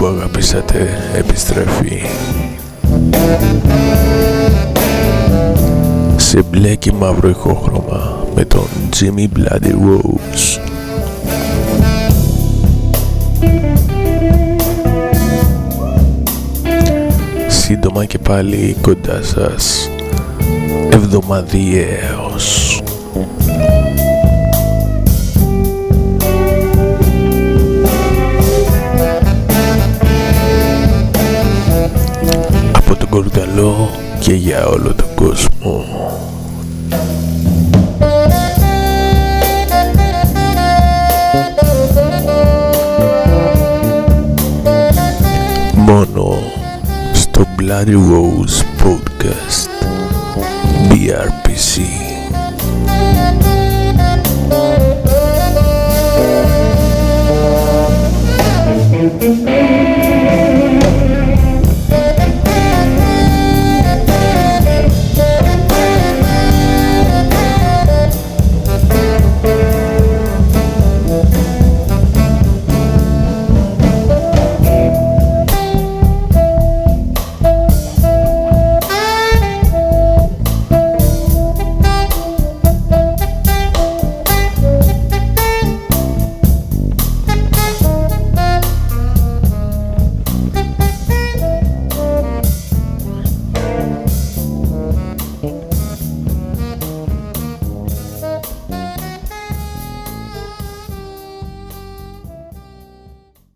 Καλωσορίσατε, επιστρέφει. Σε μπλε και μαύρο ηχόχρωμα με τον Jimmy Bloody Rose. Σύντομα και πάλι κοντά σας. Εβδομαδιαίως Κορδαλό και για όλο τον κόσμο. Μόνο στο Bloody Rose Podcast BRPC